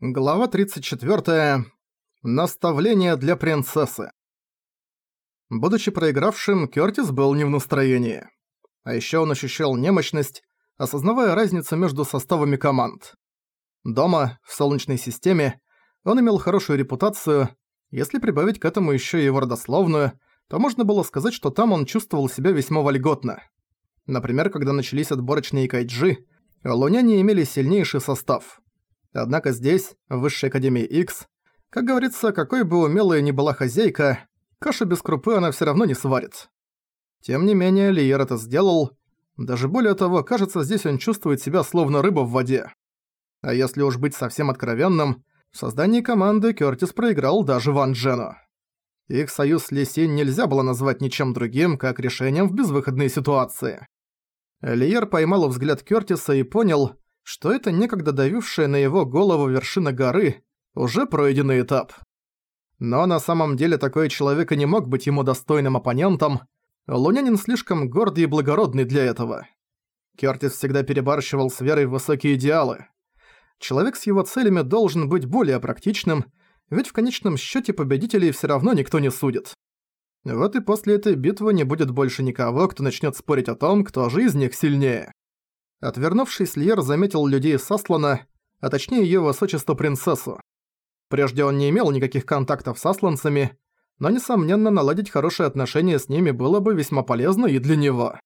Глава 34. Наставление для принцессы. Будучи проигравшим, Кёртис был не в настроении. А ещё он ощущал немощность, осознавая разницу между составами команд. Дома, в Солнечной системе, он имел хорошую репутацию. Если прибавить к этому ещё его родословную, то можно было сказать, что там он чувствовал себя весьма вольготно. Например, когда начались отборочные кайджи, луняне имели сильнейший состав – Однако здесь, в Высшей Академии X, как говорится, какой бы умелая ни была хозяйка, кашу без крупы она всё равно не сварит. Тем не менее, Лиер это сделал. Даже более того, кажется, здесь он чувствует себя словно рыба в воде. А если уж быть совсем откровенным, в создании команды Кёртис проиграл даже Ван Джену. Их союз с Лисинь нельзя было назвать ничем другим, как решением в безвыходной ситуации. Лиер поймал взгляд Кёртиса и понял, что это некогда давившая на его голову вершина горы уже пройденный этап. Но на самом деле такой человек и не мог быть ему достойным оппонентом. Лунянин слишком гордый и благородный для этого. Кёртис всегда перебарщивал с верой в высокие идеалы. Человек с его целями должен быть более практичным, ведь в конечном счете победителей все равно никто не судит. Вот и после этой битвы не будет больше никого, кто начнет спорить о том, кто же из них сильнее. Отвернувшись, Льер заметил людей Саслана, а точнее её высочество принцессу. Прежде он не имел никаких контактов с асланцами, но, несомненно, наладить хорошие отношения с ними было бы весьма полезно и для него.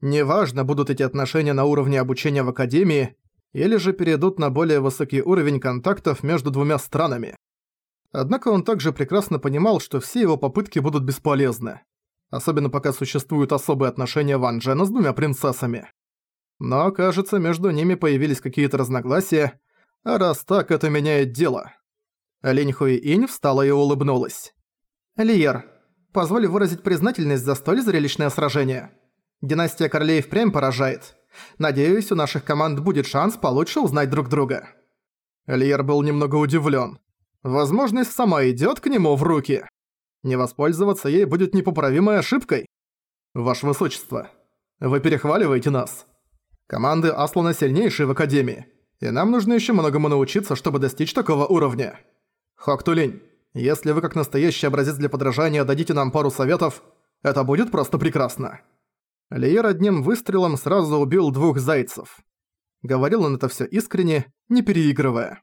Неважно, будут эти отношения на уровне обучения в Академии, или же перейдут на более высокий уровень контактов между двумя странами. Однако он также прекрасно понимал, что все его попытки будут бесполезны. Особенно пока существуют особые отношения Ван Джена с двумя принцессами. Но, кажется, между ними появились какие-то разногласия, а раз так, это меняет дело. Линь Хуи Инь встала и улыбнулась. «Лиер, позволь выразить признательность за столь зрелищное сражение. Династия королей впрямь поражает. Надеюсь, у наших команд будет шанс получше узнать друг друга». Лиер был немного удивлен. Возможность сама идет к нему в руки. Не воспользоваться ей будет непоправимой ошибкой. Ваше Высочество, вы перехваливаете нас. Команды Аслана сильнейшие в Академии, и нам нужно еще многому научиться, чтобы достичь такого уровня. Хоктулинь, если вы как настоящий образец для подражания дадите нам пару советов, это будет просто прекрасно». Лиер одним выстрелом сразу убил двух зайцев. Говорил он это все искренне, не переигрывая.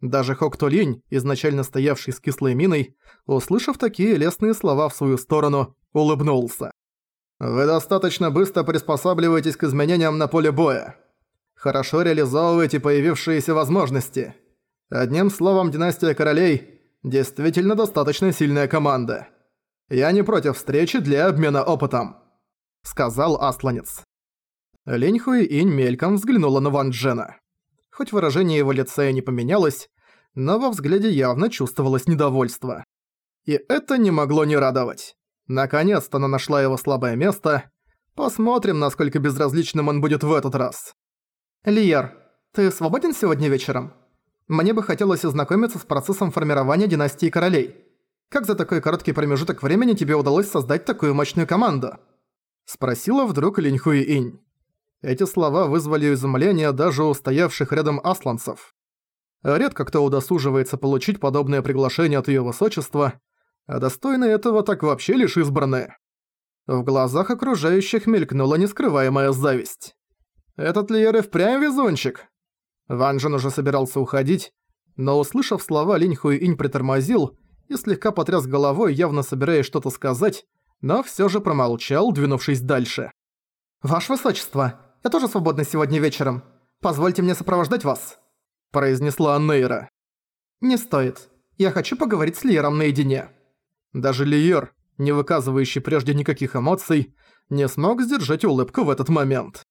Даже Хоктулинь, изначально стоявший с кислой миной, услышав такие лестные слова в свою сторону, улыбнулся. Вы достаточно быстро приспосабливаетесь к изменениям на поле боя. Хорошо реализовываете появившиеся возможности. Одним словом, династия королей действительно достаточно сильная команда. Я не против встречи для обмена опытом», — сказал Асланец. Линь Инь мельком взглянула на Ван Джена. Хоть выражение его лица и не поменялось, но во взгляде явно чувствовалось недовольство. И это не могло не радовать. Наконец-то она нашла его слабое место. Посмотрим, насколько безразличным он будет в этот раз. Лиер, ты свободен сегодня вечером? Мне бы хотелось ознакомиться с процессом формирования династии королей. Как за такой короткий промежуток времени тебе удалось создать такую мощную команду? Спросила вдруг Линьхуи Инь. Эти слова вызвали изумление даже у стоявших рядом асланцев. Редко кто удосуживается получить подобное приглашение от её высочества, а достойные этого так вообще лишь избранные. В глазах окружающих мелькнула нескрываемая зависть. Этот Лиер и впрямь везунчик. Ван Джен уже собирался уходить, но, услышав слова, Линь Инь притормозил и слегка потряс головой, явно собираясь что-то сказать, но всё же промолчал, двинувшись дальше. «Ваше Высочество, я тоже свободна сегодня вечером. Позвольте мне сопровождать вас», – произнесла Нейра. «Не стоит. Я хочу поговорить с Лиером наедине». Даже Лиер, не выказывающий прежде никаких эмоций, не смог сдержать улыбку в этот момент.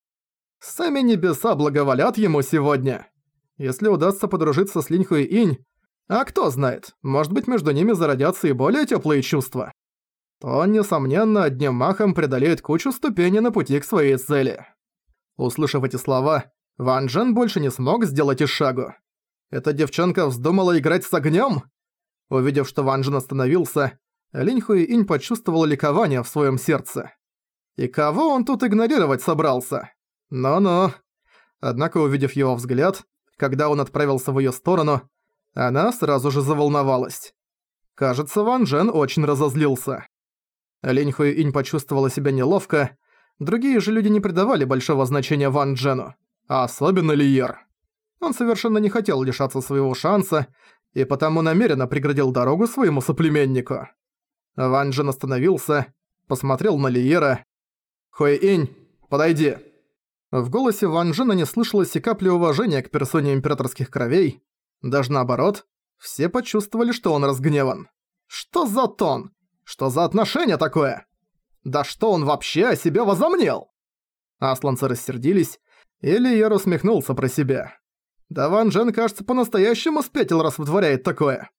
Сами небеса благоволят ему сегодня. Если удастся подружиться с Линьхуй Инь, а кто знает, может быть между ними зародятся и более теплые чувства, то несомненно, одним махом преодолеет кучу ступеней на пути к своей цели. Услышав эти слова, Ван Джен больше не смог сделать и шагу. Эта девчонка вздумала играть с огнем? Увидев, что Ван Джен остановился, Линь Инь почувствовал ликование в своем сердце. И кого он тут игнорировать собрался? Ну-ну. Однако, увидев его взгляд, когда он отправился в ее сторону, Она сразу же заволновалась. Кажется, Ван Джен очень разозлился. Линь Хуи Инь почувствовала себя неловко. Другие же люди не придавали большого значения Ван Джену. А особенно Лиер. Он совершенно не хотел лишаться своего шанса, и потому намеренно преградил дорогу своему соплеменнику. Ван Джен остановился, посмотрел на Лиера. «Хуэй Инь, подойди!» В голосе Ван Джена не слышалось и капли уважения к персоне императорских кровей. Даже наоборот, все почувствовали, что он разгневан. Что за тон? Что за отношение такое? Да что он вообще о себе возомнил? Асланцы рассердились, и Лиер усмехнулся про себя. Да Ван Джен, кажется, по-настоящему спятил, раз вытворяет такое.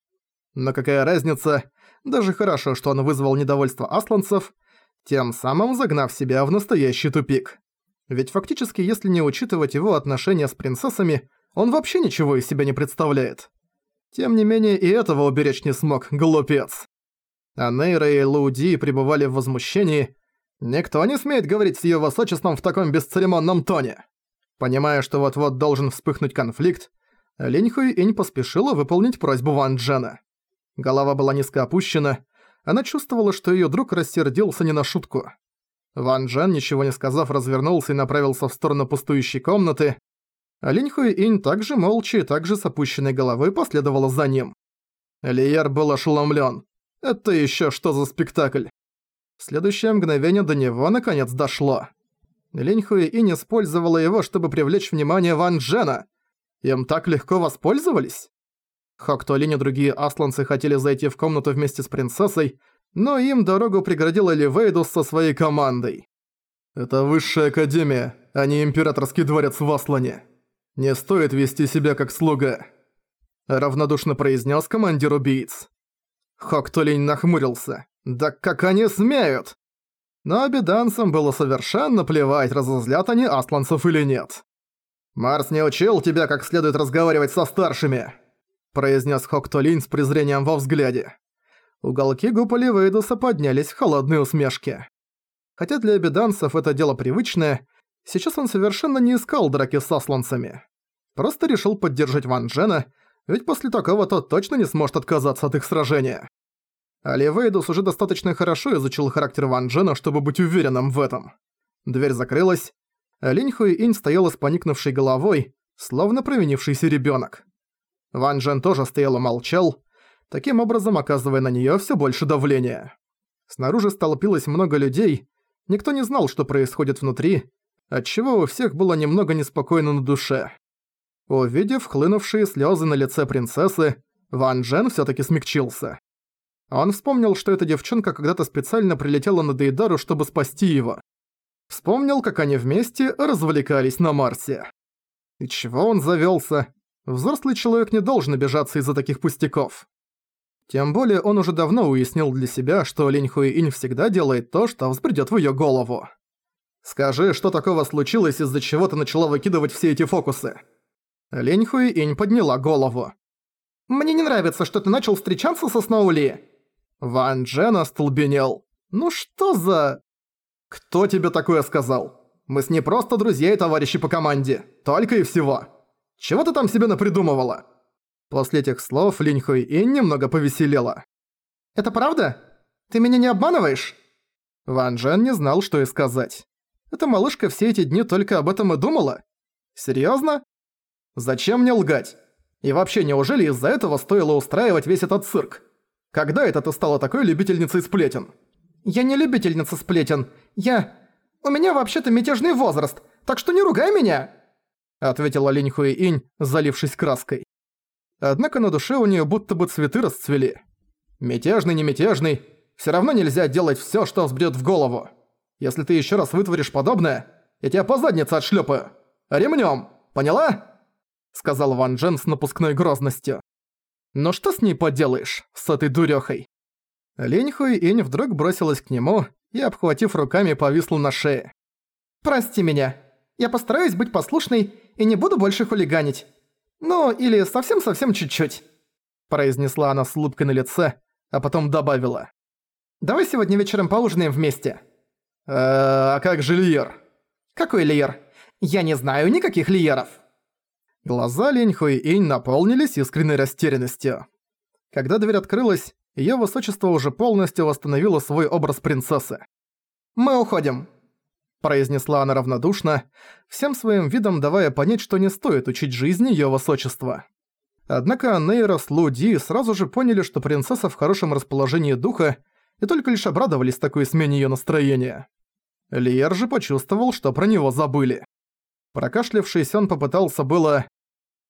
Но какая разница, даже хорошо, что он вызвал недовольство асланцев, тем самым загнав себя в настоящий тупик. Ведь фактически, если не учитывать его отношения с принцессами, он вообще ничего из себя не представляет. Тем не менее, и этого уберечь не смог, глупец. А Нейра и Луди пребывали в возмущении. Никто не смеет говорить с её высочеством в таком бесцеремонном тоне. Понимая, что вот-вот должен вспыхнуть конфликт, Линь Хуи Инь поспешила выполнить просьбу Ван Джена. Голова была низко опущена, она чувствовала, что её друг рассердился не на шутку. Ван Джен, ничего не сказав, развернулся и направился в сторону пустующей комнаты. А Линь Инь также молча и также с опущенной головой последовала за ним. Лиер был ошеломлен. Это еще что за спектакль? В следующее мгновение до него наконец дошло. Линь Хуи Инь использовала его, чтобы привлечь внимание Ван Джена. Им так легко воспользовались? Хокто Линь и другие асланцы хотели зайти в комнату вместе с принцессой, но им дорогу преградила Ливейдус со своей командой. «Это высшая академия, а не императорский дворец в Аслане. Не стоит вести себя как слуга», — равнодушно произнес командир убийц. Хоктолинь нахмурился. «Да как они смеют!» Но обеданцам было совершенно плевать, разозлят они асланцев или нет. «Марс не учил тебя, как следует разговаривать со старшими», произнес Хоктолинь с презрением во взгляде. Уголки губ Оливейдуса поднялись в холодные усмешки. Хотя для обеданцев это дело привычное, сейчас он совершенно не искал драки с асланцами. Просто решил поддержать Ван Джена, ведь после такого тот точно не сможет отказаться от их сражения. Оливейдус уже достаточно хорошо изучил характер Ван Джена, чтобы быть уверенным в этом. Дверь закрылась, Линь Хуи Инь стояла с поникнувшей головой, словно провинившийся ребенок. Ван Джен тоже стоял и молчал, таким образом оказывая на нее все больше давления. Снаружи столпилось много людей, никто не знал, что происходит внутри, отчего у всех было немного неспокойно на душе. Увидев хлынувшие слезы на лице принцессы, Ван Джен все таки смягчился. Он вспомнил, что эта девчонка когда-то специально прилетела на Дейдару, чтобы спасти его. Вспомнил, как они вместе развлекались на Марсе. И чего он завелся? Взрослый человек не должен обижаться из-за таких пустяков. Тем более он уже давно уяснил для себя, что Линь Хуи Инь всегда делает то, что взбредёт в её голову. «Скажи, что такого случилось, из-за чего ты начала выкидывать все эти фокусы?» Линь Хуи Инь подняла голову. «Мне не нравится, что ты начал встречаться со Сноули!» Ван Джен остолбенел. «Ну что за...» «Кто тебе такое сказал? Мы с ней просто друзья и товарищи по команде. Только и всего. Чего ты там себе напридумывала?» После этих слов Линь Хуи Ин немного повеселела. «Это правда? Ты меня не обманываешь?» Ван Джен не знал, что и сказать. Эта малышка все эти дни только об этом и думала? Серьёзно? Зачем мне лгать? И вообще, неужели из-за этого стоило устраивать весь этот цирк? Когда это ты стала такой любительницей сплетен? Я не любительница сплетен. Я... У меня вообще-то мятежный возраст, так что не ругай меня!» Ответила Линь Хуи Инь, залившись краской. Однако на душе у нее будто бы цветы расцвели. Мятежный, не мятежный, все равно нельзя делать все, что взбрёт в голову. Если ты еще раз вытворишь подобное, я тебя по заднице отшлепаю. Ремнем, поняла? Сказал Ван Джен с напускной грозностью. Но что с ней поделаешь, с этой дурёхой? Лень Хуй Инь вдруг бросилась к нему и, обхватив руками, повисла на шее. «Прости меня. Я постараюсь быть послушной и не буду больше хулиганить. Ну, или совсем-совсем чуть-чуть», – произнесла она с улыбкой на лице, а потом добавила. «Давай сегодня вечером поужинаем вместе». «Э, «А как же Лиер?» «Какой Лиер? Я не знаю никаких Лиеров». Глаза Линь Хуи-инь наполнились искренней растерянностью. Когда дверь открылась, её высочество уже полностью восстановило свой образ принцессы. «Мы уходим», – произнесла она равнодушно, всем своим видом давая понять, что не стоит учить жизни её высочества. Однако Нейра Лу Ди сразу же поняли, что принцесса в хорошем расположении духа, и только лишь обрадовались такой смене её настроения. Лиер же почувствовал, что про него забыли. Прокашлявшись, он попытался было...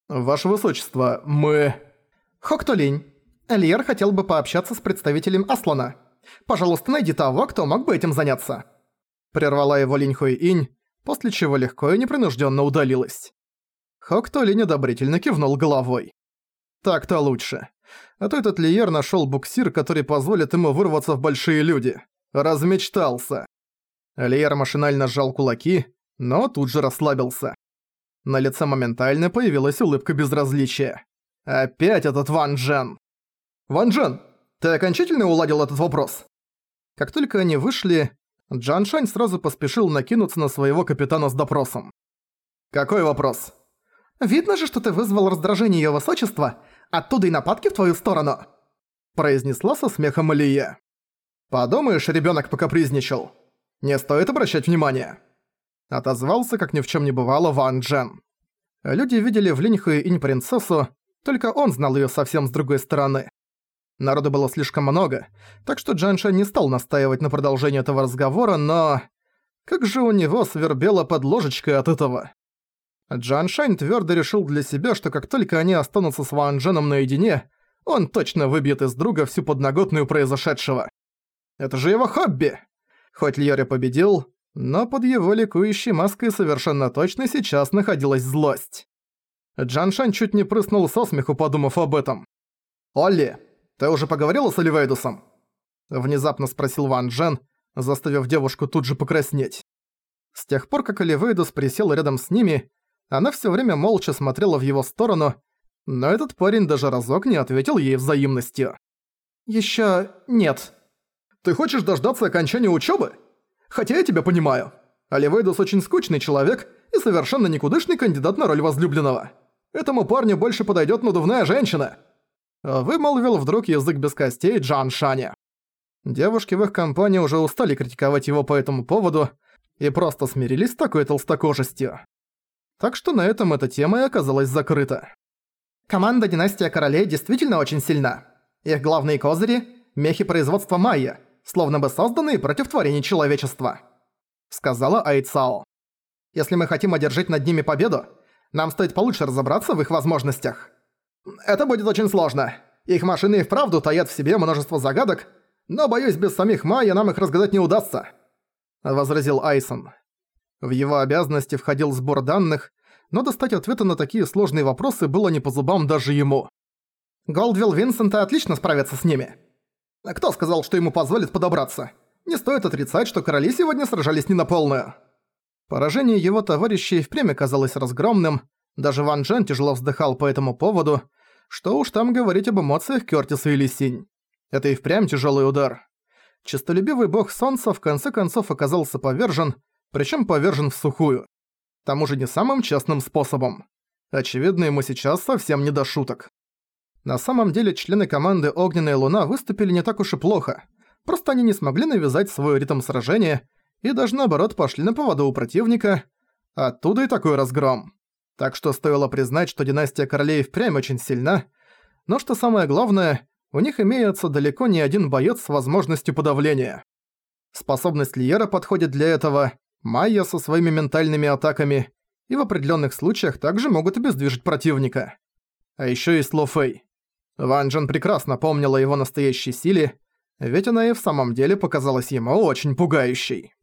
«Ваше Высочество, мы...» «Хоктолинь, Лиер хотел бы пообщаться с представителем Аслана. Пожалуйста, найди того, кто мог бы этим заняться». Прервала его Линь Инь, после чего легко и непринужденно удалилась. Хоктолинь одобрительно кивнул головой. Так-то лучше. А то этот Лиер нашёл буксир, который позволит ему вырваться в большие люди. Размечтался. Лиер машинально сжал кулаки, но тут же расслабился. На лице моментально появилась улыбка безразличия. Опять этот Ван Джен. «Ван Джен, ты окончательно уладил этот вопрос?» Как только они вышли, Джан Шань сразу поспешил накинуться на своего капитана с допросом. «Какой вопрос?» «Видно же, что ты вызвал раздражение её высочества, оттуда и нападки в твою сторону!» произнесла со смехом Алия. «Подумаешь, ребёнок покапризничал. Не стоит обращать внимания!» Отозвался, как ни в чём не бывало, Ван Джен. Люди видели в Линьхуе инь принцессу, только он знал её совсем с другой стороны. Народу было слишком много, так что Джанша не стал настаивать на продолжении этого разговора, но... Как же у него свербело под ложечкой от этого. Джан Шань твердо решил для себя, что как только они останутся с Ван Дженом наедине, он точно выбьет из друга всю подноготную произошедшего. Это же его хобби! Хоть Льори победил, но под его ликующей маской совершенно точно сейчас находилась злость. Джан Шань чуть не прыснул со смеху, подумав об этом. «Олли, ты уже поговорила с Оливейдусом?» Внезапно спросил Ван Джен, заставив девушку тут же покраснеть. С тех пор, как Оливейдус присел рядом с ними, она всё время молча смотрела в его сторону, но этот парень даже разок не ответил ей взаимностью. «Ещё нет». «Ты хочешь дождаться окончания учёбы? Хотя я тебя понимаю. Оливейдус очень скучный человек и совершенно никудышный кандидат на роль возлюбленного. Этому парню больше подойдёт надувная женщина». Вымолвил вдруг язык без костей Джан Шаня. Девушки в их компании уже устали критиковать его по этому поводу и просто смирились с такой толстокожестью. Так что на этом эта тема и оказалась закрыта. Команда Династия Королей действительно очень сильна. Их главные козыри – мехи производства Майя, словно бы созданные против творений человечества. Сказала Айцао. Если мы хотим одержать над ними победу, нам стоит получше разобраться в их возможностях. Это будет очень сложно. Их машины и вправду таят в себе множество загадок, но, боюсь, без самих Майя нам их разгадать не удастся», — возразил Айсон. В его обязанности входил сбор данных, но достать ответы на такие сложные вопросы было не по зубам даже ему. Голдвилл Винсента отлично справится с ними. Кто сказал, что ему позволит подобраться? Не стоит отрицать, что короли сегодня сражались не на полную. Поражение его товарищей впрямь казалось разгромным, даже Ван Джен тяжело вздыхал по этому поводу, что уж там говорить об эмоциях Кёртиса или Синь. Это и впрямь тяжелый удар. Чистолюбивый бог солнца в конце концов оказался повержен, причем повержен в сухую. К тому же не самым честным способом. Очевидно, ему сейчас совсем не до шуток. На самом деле члены команды «Огненная луна» выступили не так уж и плохо. Просто они не смогли навязать свой ритм сражения и даже наоборот пошли на поводу у противника. Оттуда и такой разгром. Так что стоило признать, что династия королей впрямь очень сильна, но что самое главное, у них имеется далеко не один боец с возможностью подавления. Способность Лиера подходит для этого, Майя со своими ментальными атаками и в определенных случаях также могут обездвижить противника. А еще и Сло Фэй. Ван Джен прекрасно помнила его настоящей силе, ведь она и в самом деле показалась ему очень пугающей.